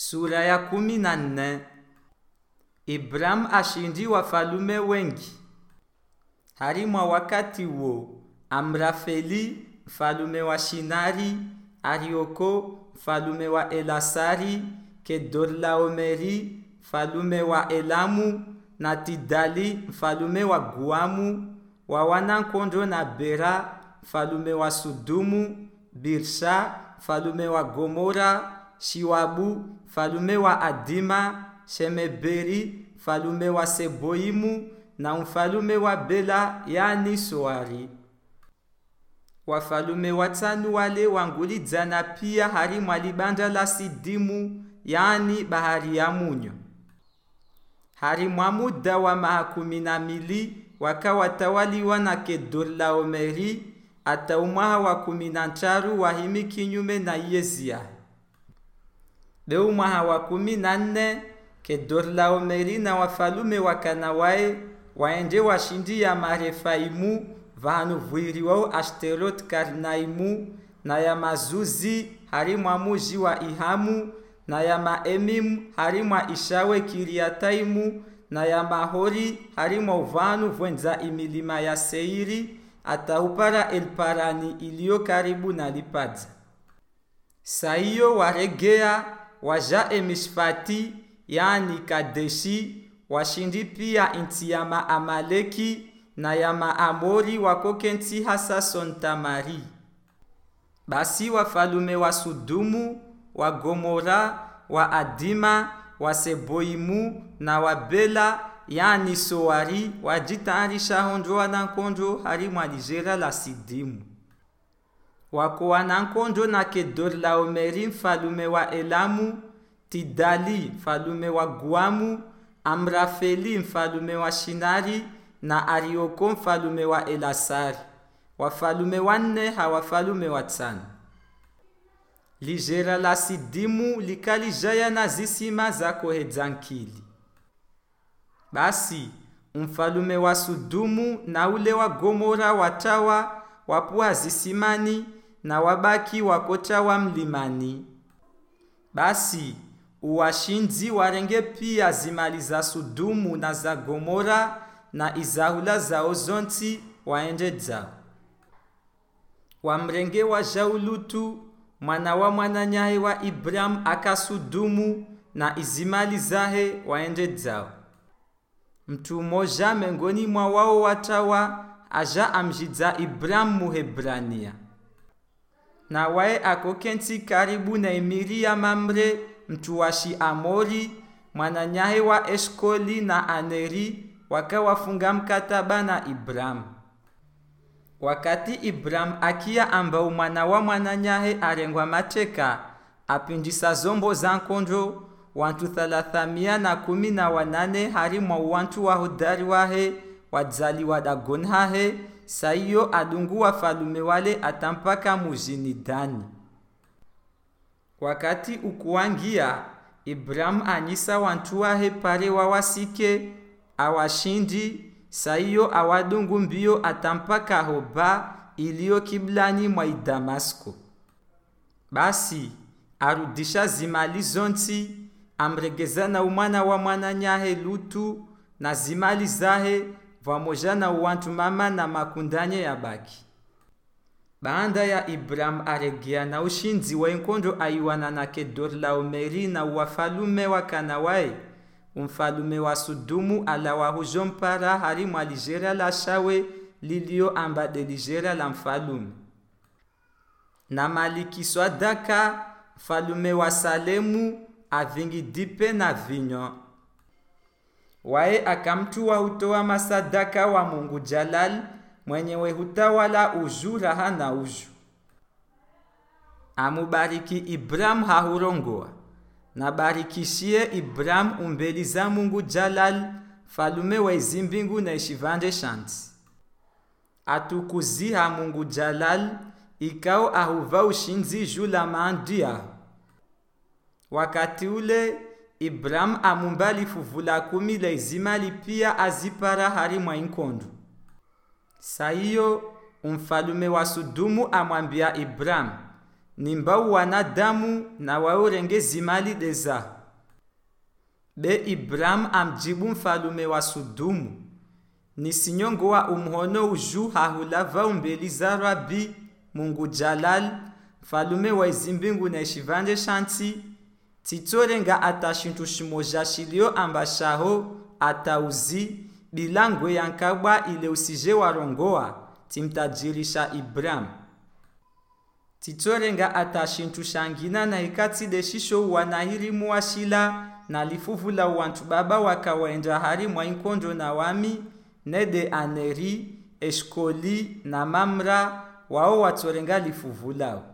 Sura ya kumi na nne. Ibrahimu ashindi wafalume wengi. Harimwa wakati wo Amrafeli mfalume wa Shinari, Arioko mfalume wa Elasari, Kedorlaomeri mfalume wa Elamu na Tidali mfalume wa Guamu, wa wanankondo na Bera mfalume wa Sudumu, Birsha mfalume wa Gomora, Shiwabu mfalume wa Adima, Shemeberi mfalume wa Seboimu na mfalume wa Bela yani Soari. Wafalume watano wale wangulidzana pia hari mwalibanda la Sidimu yani bahari ya Munyo. Harimwa muda wa maha kumi na mili wakawatawaliwa na Kedorlaomeri ata umwaha wa kumi na ntaru wahimi kinyume na Yezia. Leo mwaha wa kumi na nne Kedorlaomeri na wafalume wakanawae waende washindi ya Marefaimu vanu vwiriwao Ashterot Karnaimu na ya Mazuzi hari mwa muji wa Ihamu na ya Maemimu harimwa Ishawe Kiriataimu na ya Mahori hari mwa uvanu vwenza imilima ya Seiri ataupara Elparani iliyo karibu na Lipadza. Saiyo waregea waja Emishfati yani Kadeshi washindi pia inti ya Maamaleki na ya Maamori wakoke nti hasa Sontamari. Basi wafalume wa Sudumu, wa Gomora, wa Adima, wa Seboimu na wa Bela yani Soari wajitayarisha honjo na nkonjo harimwa lijera la Sidimu. Wako wanankonjo na Kedorlaomeri mfalume wa Elamu, Tidali mfalume wa Guamu, Amrafeli mfalume wa Shinari na Arioko mfalume wa Elasari. Wafalume wanne hawafalume watano. Lijera la Sidimu likalijaya na zisima za kohedzankili. Basi mfalume wa Sudumu na ule wa Gomora watawa wapuha zisimani na wabaki wakotawa mlimani. Basi uwashinzi warenge pia zimali za Sudumu na za Gomora na izahula zao zonti waende dzao. Wamrenge wa Jaulutu mwana wa mwananyahe wa Ibrahimu akasudumu na izimali zahe waende dzao. Mtu mmoja mengoni mwa wao watawa aja amjidza Ibrahimu Muhebrania, na waye akokenti karibu na emiri ya Mamre mtu wa Shiamori mwananyahe wa Eshkoli na Aneri wakawafunga mkataba na Ibramu. Wakati Ibramu akia ambao mwana wa mwananyahe arengwa mateka apindisa zombo za nkonjo wantu thalathamia na kumi na wanane harimwa wantu wa hodari wahe wadzaliwa dagoni hahe saiyo adungu wafalume wale atampaka mujini Dani. Wakati ukuangia, Ibrahimu anisa wantu wahe pare wawasike awashindi saiyo awadungu mbio atampaka Hoba iliyo kiblani mwa Damasko. Basi arudisha zimali zonti amregeza na umwana wa mwananyahe Lutu na zimali zahe vamoja na uwantu mama na makundanye ya baki. baanda ya Ibrahimu aregea na ushinzi wa enkondo aiwana na Kedorlaomeri na wafalume wa Kanawae umfalume wa Sudumu ala wahujo mpara harimwa lijera la shawe lilio ambade lijera la mfalume. Na Maliki Swadaka mfalume wa Salemu avingi dipe na vinyo waye akamtua hutoa masadaka wa Mungu Jalal mwenyewe hutawala uju raha na uju. Amubariki Ibrahimu hahurongoa. Na barikishie Ibrahimu umbeli za Mungu Jalal falume wa izimbingu na ishivande shanti. Atukuziha Mungu Jalal ikao ahuva ushinzi jula yaho wakati ule Ibrahimu amumbali fuvula kumi la izimali pia azipara hari mwa inkondu. Saiyo umfalume wa Sudumu amwambia Ibrahim, nimba wanadamu na waorenge zimali deza be Ibrahim amjibu mfalume wa sudumu ni sinyongo wa umhono uju hahulava umbeli za rabi mungu jalal mfalume wa izimbingu na ishivanje shanti titorenga ata shintu shimoja shilio ambashaho atauzi bilangwe yankabwa ile usije warongoa timtajirisha ibrahimu titorenga ata shintu shangina na ikati deshisho wanahirimu washila na lifuvula wantu baba wakawaenda hari mwa inkondo na wami nede aneri eshkoli na mamra wao watorenga lifuvulao